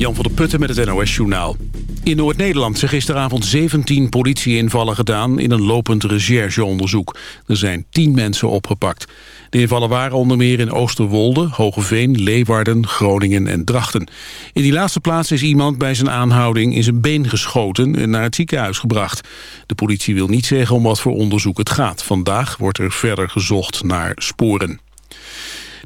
Jan van der Putten met het NOS-journaal. In Noord-Nederland zijn gisteravond 17 politieinvallen gedaan... in een lopend rechercheonderzoek. Er zijn 10 mensen opgepakt. De invallen waren onder meer in Oosterwolde, Hogeveen, Leeuwarden, Groningen en Drachten. In die laatste plaats is iemand bij zijn aanhouding in zijn been geschoten... en naar het ziekenhuis gebracht. De politie wil niet zeggen om wat voor onderzoek het gaat. Vandaag wordt er verder gezocht naar sporen.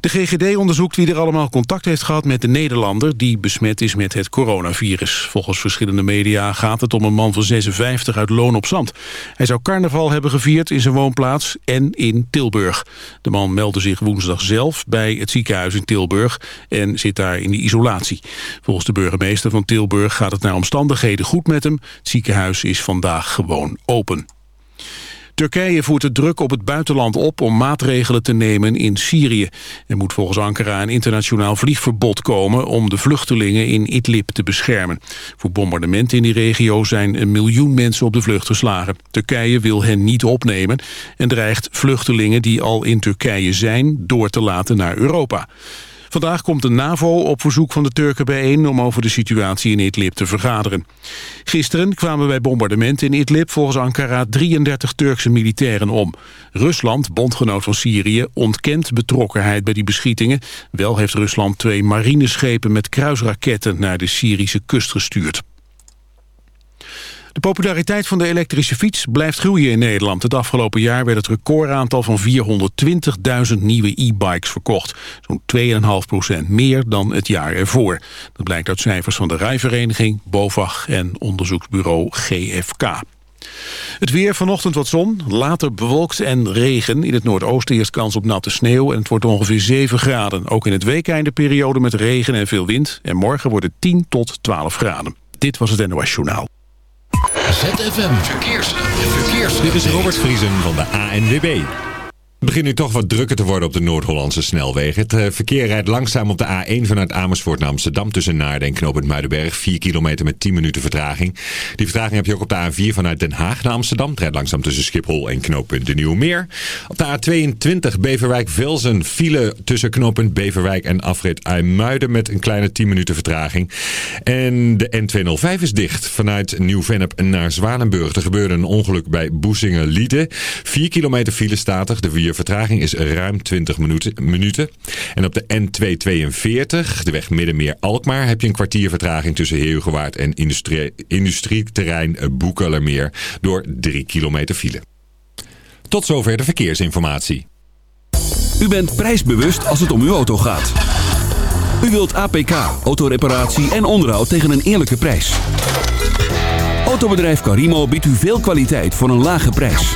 De GGD onderzoekt wie er allemaal contact heeft gehad met de Nederlander... die besmet is met het coronavirus. Volgens verschillende media gaat het om een man van 56 uit Loon op Zand. Hij zou carnaval hebben gevierd in zijn woonplaats en in Tilburg. De man meldde zich woensdag zelf bij het ziekenhuis in Tilburg... en zit daar in de isolatie. Volgens de burgemeester van Tilburg gaat het naar omstandigheden goed met hem. Het ziekenhuis is vandaag gewoon open. Turkije voert de druk op het buitenland op om maatregelen te nemen in Syrië. Er moet volgens Ankara een internationaal vliegverbod komen om de vluchtelingen in Idlib te beschermen. Voor bombardementen in die regio zijn een miljoen mensen op de vlucht geslagen. Turkije wil hen niet opnemen en dreigt vluchtelingen die al in Turkije zijn door te laten naar Europa. Vandaag komt de NAVO op verzoek van de Turken bijeen... om over de situatie in Idlib te vergaderen. Gisteren kwamen bij bombardementen in Idlib volgens Ankara 33 Turkse militairen om. Rusland, bondgenoot van Syrië, ontkent betrokkenheid bij die beschietingen. Wel heeft Rusland twee marineschepen met kruisraketten naar de Syrische kust gestuurd. De populariteit van de elektrische fiets blijft groeien in Nederland. Het afgelopen jaar werd het recordaantal van 420.000 nieuwe e-bikes verkocht. Zo'n 2,5% meer dan het jaar ervoor. Dat blijkt uit cijfers van de Rijvereniging, BOVAG en onderzoeksbureau GFK. Het weer vanochtend wat zon, later bewolkt en regen. In het noordoosten eerst kans op natte sneeuw en het wordt ongeveer 7 graden. Ook in het weekeinde periode met regen en veel wind. En morgen wordt het 10 tot 12 graden. Dit was het NOS Journaal. ZFM Verkeers. Verkeers. Dit is Robert Vriesen van de ANWB. Het begint nu toch wat drukker te worden op de Noord-Hollandse snelwegen. Het eh, verkeer rijdt langzaam op de A1 vanuit Amersfoort naar Amsterdam... tussen Naarden en Knoopend Muidenberg. 4 kilometer met 10 minuten vertraging. Die vertraging heb je ook op de A4 vanuit Den Haag naar Amsterdam. Het rijdt langzaam tussen Schiphol en Knooppunt de Nieuwe Op de A22 Beverwijk-Velzen file tussen Knooppunt Beverwijk en afrit IJmuiden... met een kleine 10 minuten vertraging. En de N205 is dicht vanuit Nieuw-Vennep naar Zwanenburg. Er gebeurde een ongeluk bij Boezingen-Lieden. 4 kilometer file statig. De vier vertraging is ruim 20 minuten. En op de N242, de weg Middenmeer-Alkmaar, heb je een kwartier vertraging tussen Heerhugowaard en industrie industrieterrein Boekelermeer door 3 kilometer file. Tot zover de verkeersinformatie. U bent prijsbewust als het om uw auto gaat. U wilt APK, autoreparatie en onderhoud tegen een eerlijke prijs. Autobedrijf Carimo biedt u veel kwaliteit voor een lage prijs.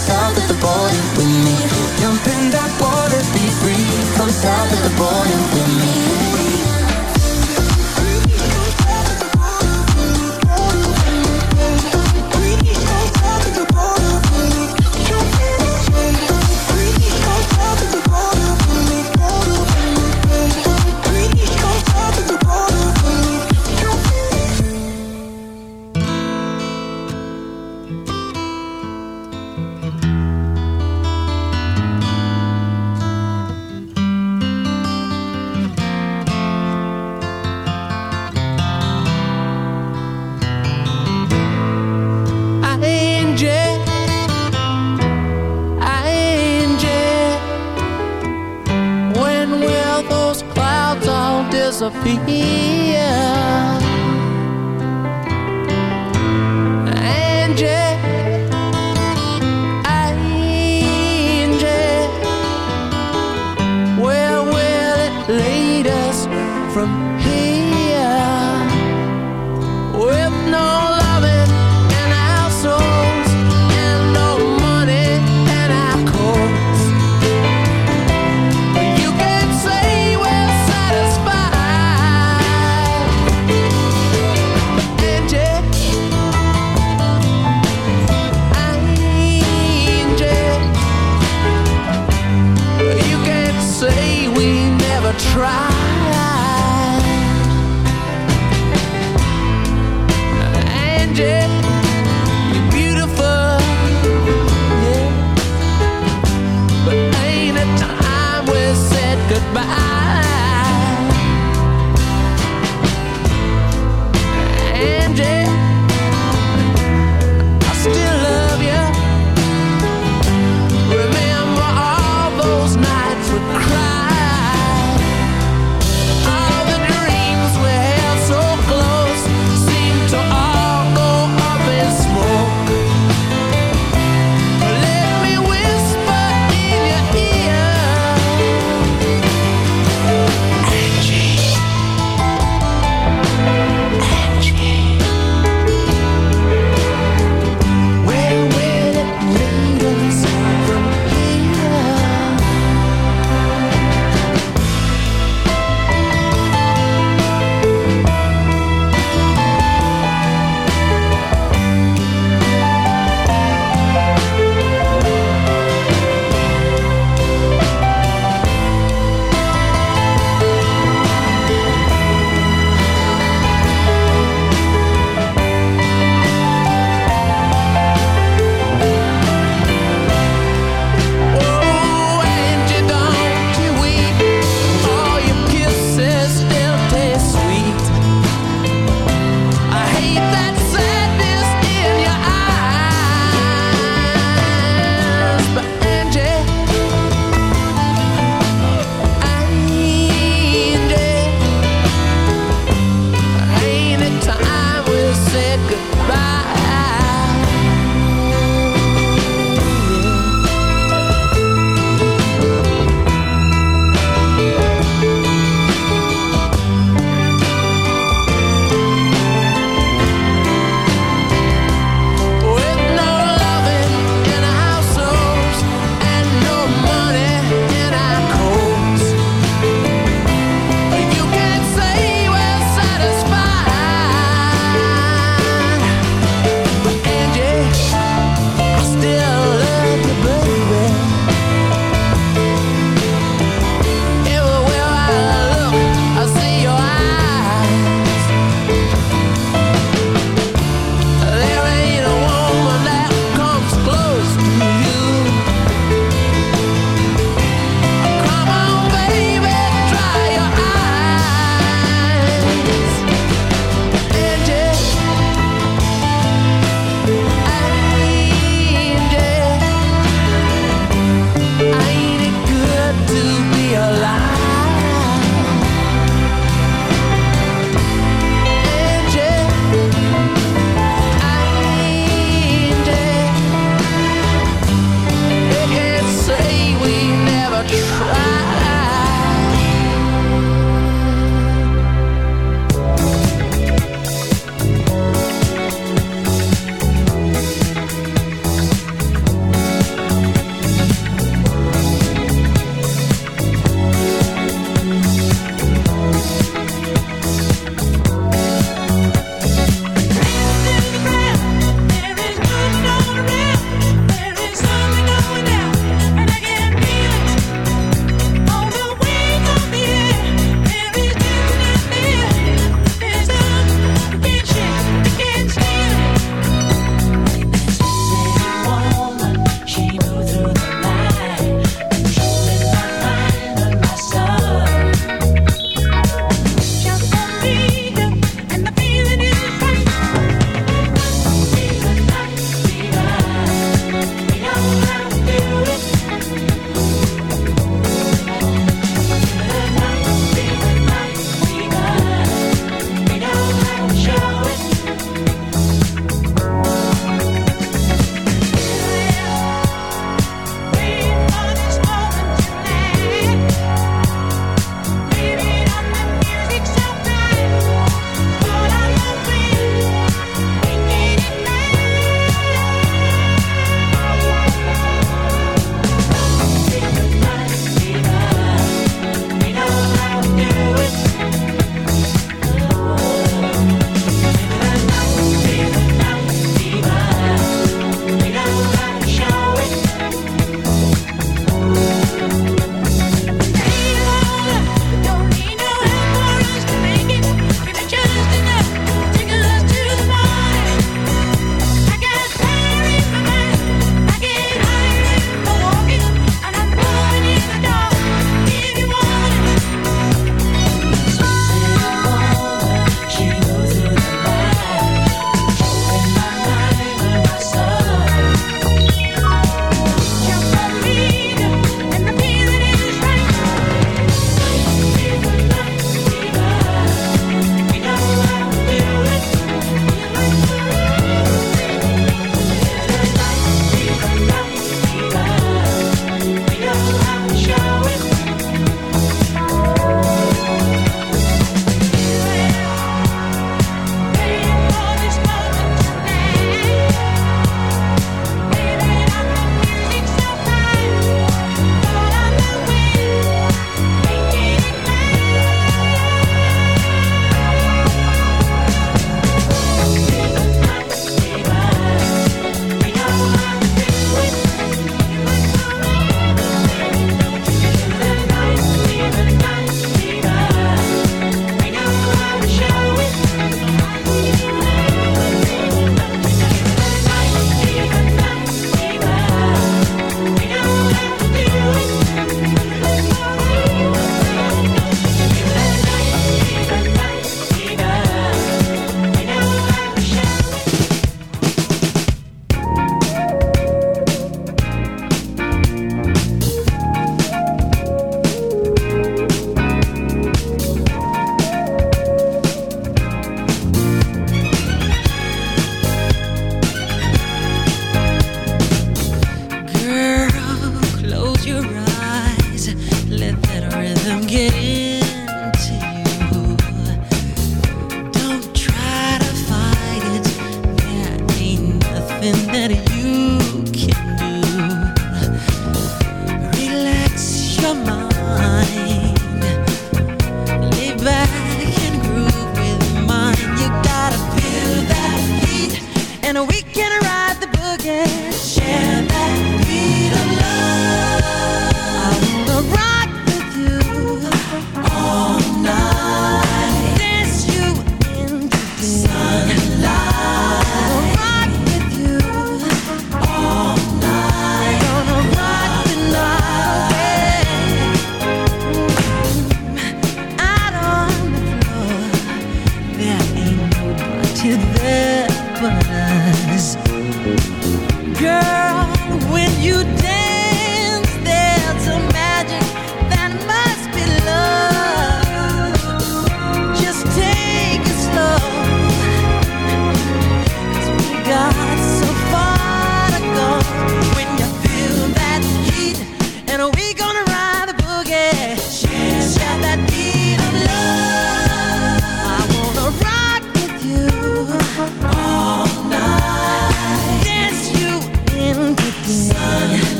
south of the border with me. Jump in that water, be free. Come south of the border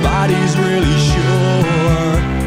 nobody's really sure.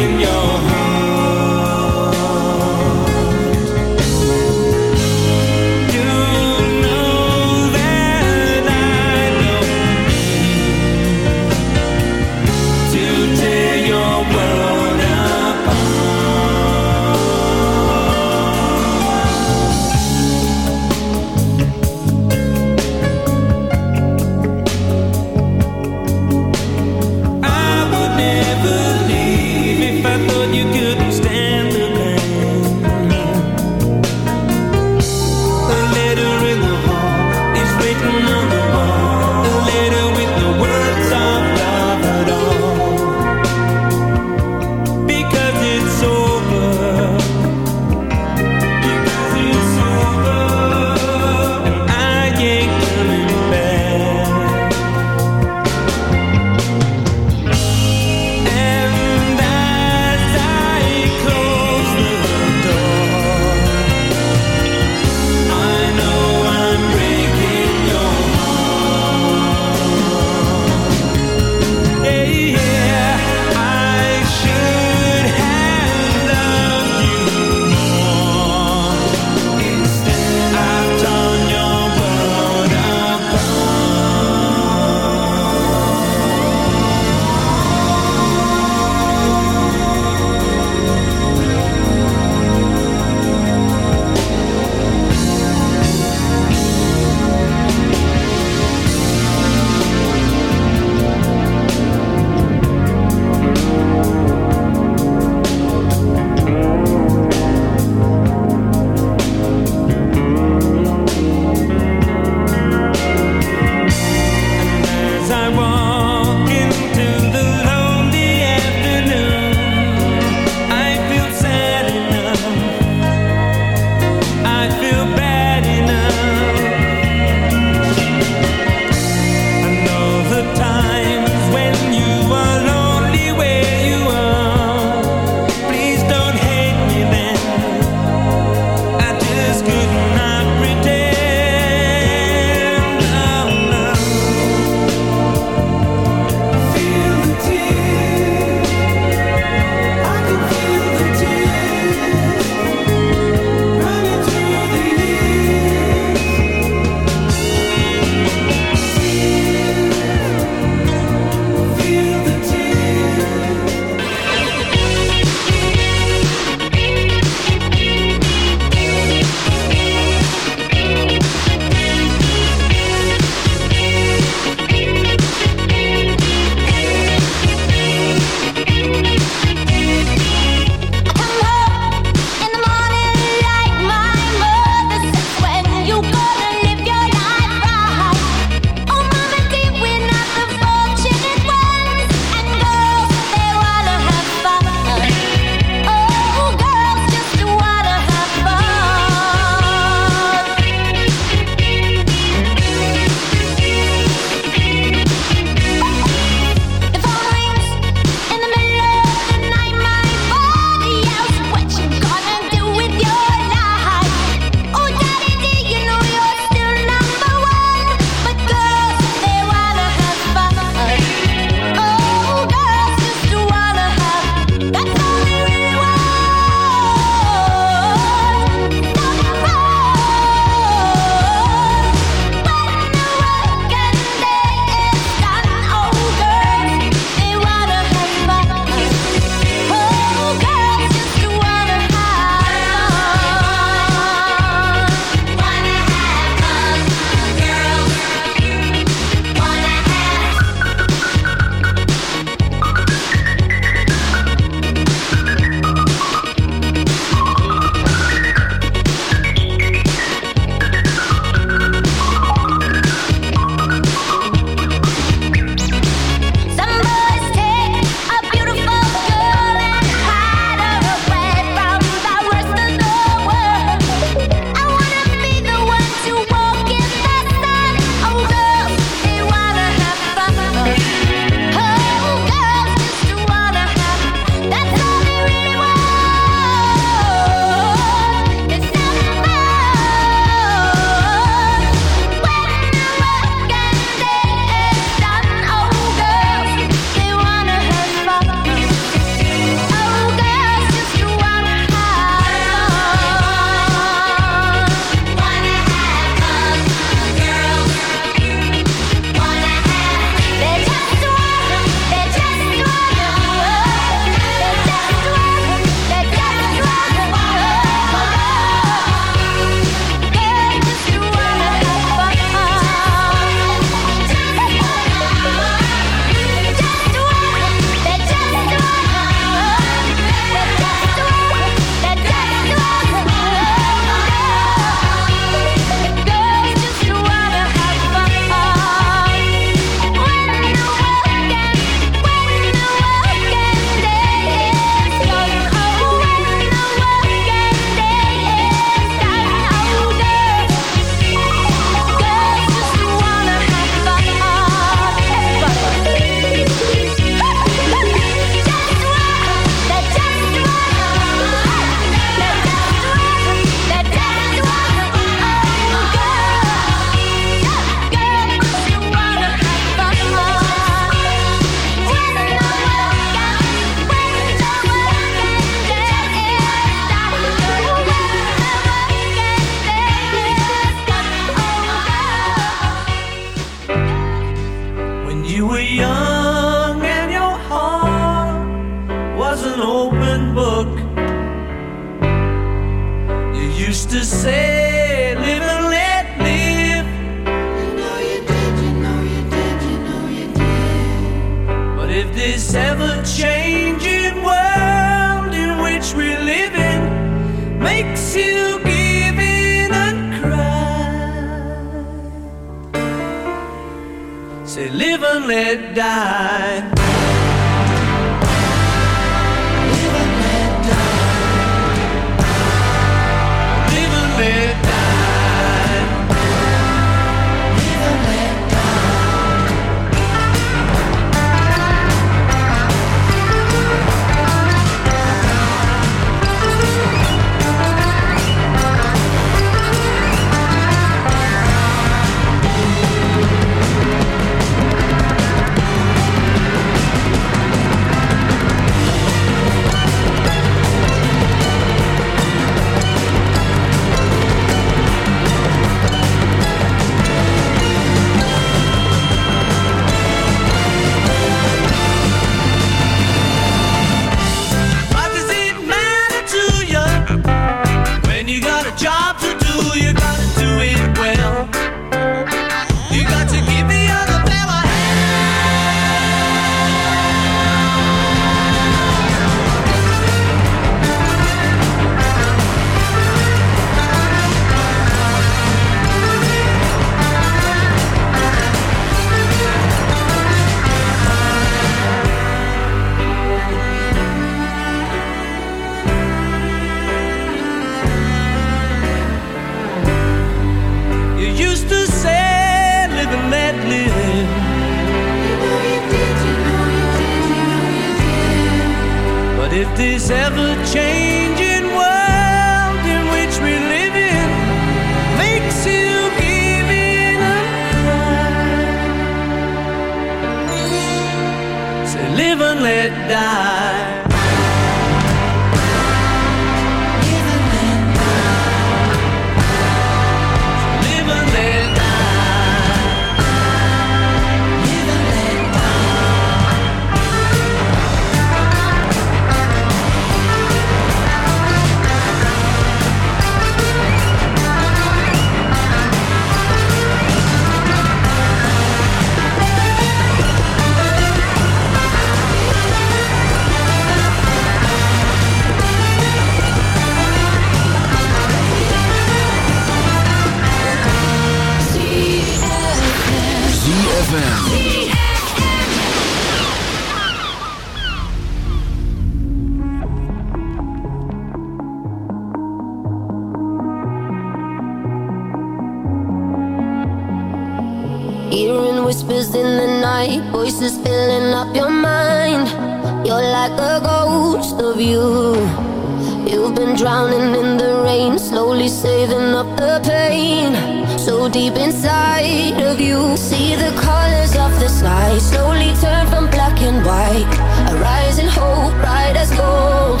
alone in the rain, slowly saving up the pain. So deep inside of you, see the colors of the sky slowly turn from black and white. A rising hope, bright as gold.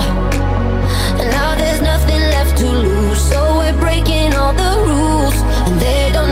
And now there's nothing left to lose, so we're breaking all the rules, and they don't.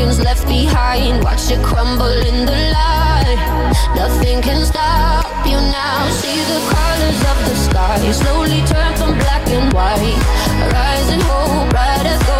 seconds left behind. Watch it crumble in the light. Nothing can stop you now. See the colors of the sky slowly turn from black and white. Rising hope, bright as gold.